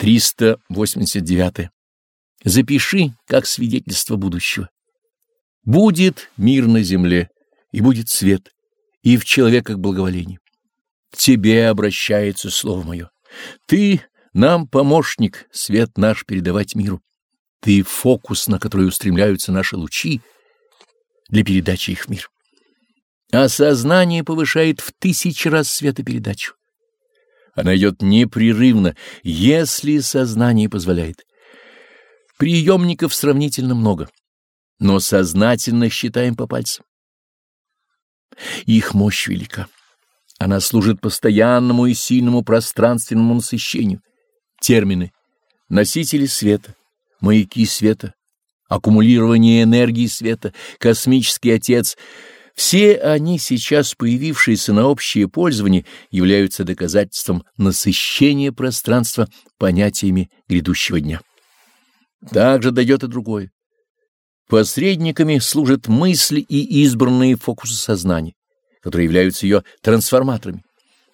389. Запиши как свидетельство будущего. Будет мир на земле, и будет свет, и в человеках благоволение. тебе обращается слово мое. Ты нам помощник, свет наш передавать миру. Ты фокус, на который устремляются наши лучи для передачи их в мир. А сознание повышает в тысячи раз светопередачу. Она идет непрерывно, если сознание позволяет. Приемников сравнительно много, но сознательно считаем по пальцам. Их мощь велика. Она служит постоянному и сильному пространственному насыщению. Термины «носители света», «маяки света», «аккумулирование энергии света», «космический отец» — все они, сейчас появившиеся на общее пользование, являются доказательством насыщения пространства понятиями грядущего дня. Также дает и другое. Посредниками служат мысли и избранные фокусы сознания, которые являются ее трансформаторами.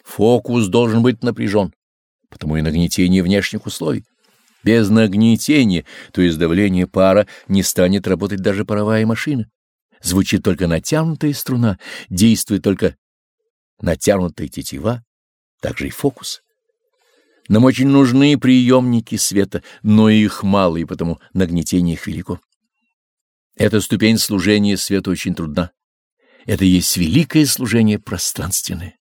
Фокус должен быть напряжен, потому и нагнетение внешних условий. Без нагнетения, то есть давления пара, не станет работать даже паровая машина. Звучит только натянутая струна, действует только натянутая тетива, также и фокус. Нам очень нужны приемники света, но их мало, и потому нагнетение их велико. Эта ступень служения свету очень трудна. Это есть великое служение пространственное.